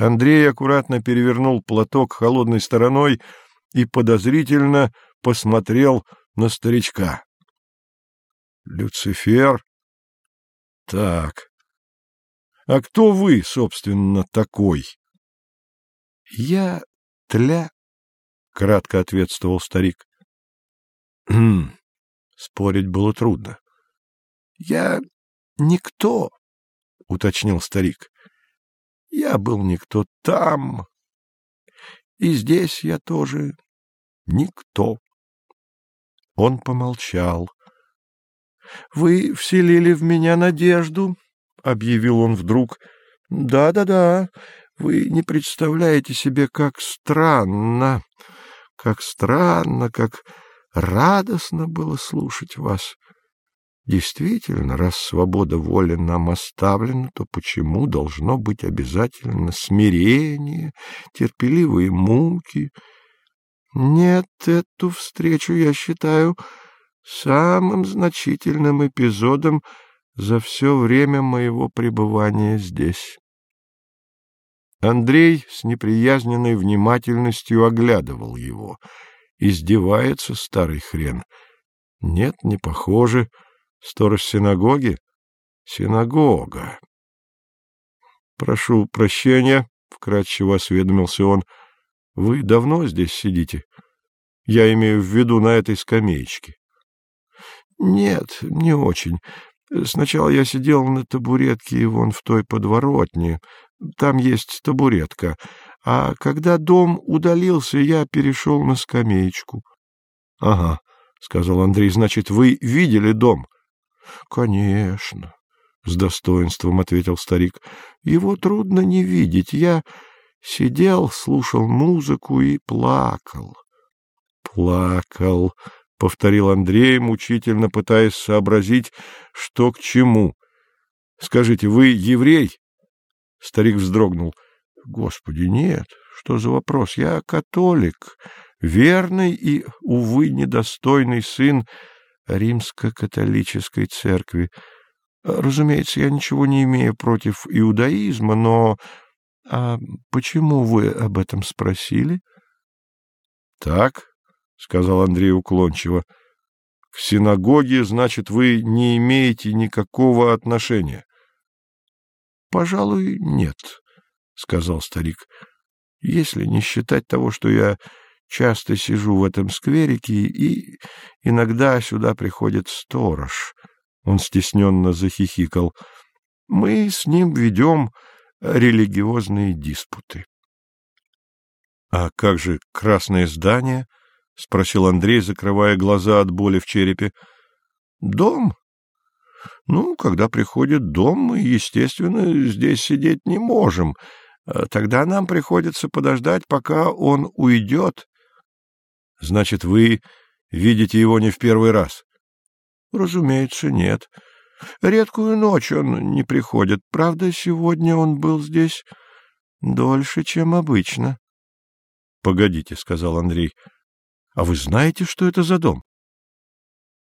Андрей аккуратно перевернул платок холодной стороной и подозрительно посмотрел на старичка. — Люцифер? Так. А кто вы, собственно, такой? — Я тля, — кратко ответствовал старик. — Хм, спорить было трудно. — Я никто, — уточнил старик. — Я был никто там, и здесь я тоже никто. Он помолчал. — Вы вселили в меня надежду, — объявил он вдруг. «Да, — Да-да-да, вы не представляете себе, как странно, как странно, как радостно было слушать вас. Действительно, раз свобода воли нам оставлена, то почему должно быть обязательно смирение, терпеливые муки? Нет, эту встречу я считаю самым значительным эпизодом за все время моего пребывания здесь. Андрей с неприязненной внимательностью оглядывал его. Издевается старый хрен. Нет, не похоже. Сторож синагоги? Синагога. Прошу прощения, — вкратчиво осведомился он. Вы давно здесь сидите? Я имею в виду на этой скамеечке. Нет, не очень. Сначала я сидел на табуретке вон в той подворотне, там есть табуретка. А когда дом удалился, я перешел на скамеечку. — Ага, — сказал Андрей, — значит, вы видели дом? — Конечно, — с достоинством ответил старик. — Его трудно не видеть. Я сидел, слушал музыку и плакал. — Плакал, — повторил Андрей, мучительно пытаясь сообразить, что к чему. — Скажите, вы еврей? Старик вздрогнул. — Господи, нет, что за вопрос? Я католик, верный и, увы, недостойный сын римско-католической церкви. Разумеется, я ничего не имею против иудаизма, но... А почему вы об этом спросили? — Так, — сказал Андрей уклончиво, — к синагоге, значит, вы не имеете никакого отношения. — Пожалуй, нет, — сказал старик, — если не считать того, что я часто сижу в этом скверике, и иногда сюда приходит сторож. Он стесненно захихикал. Мы с ним ведем религиозные диспуты. — А как же красное здание? — спросил Андрей, закрывая глаза от боли в черепе. — Дом, ну, когда приходит дом, мы, естественно, здесь сидеть не можем. А тогда нам приходится подождать, пока он уйдет. — Значит, вы видите его не в первый раз? — Разумеется, нет. Редкую ночь он не приходит. Правда, сегодня он был здесь дольше, чем обычно. — Погодите, — сказал Андрей. — А вы знаете, что это за дом?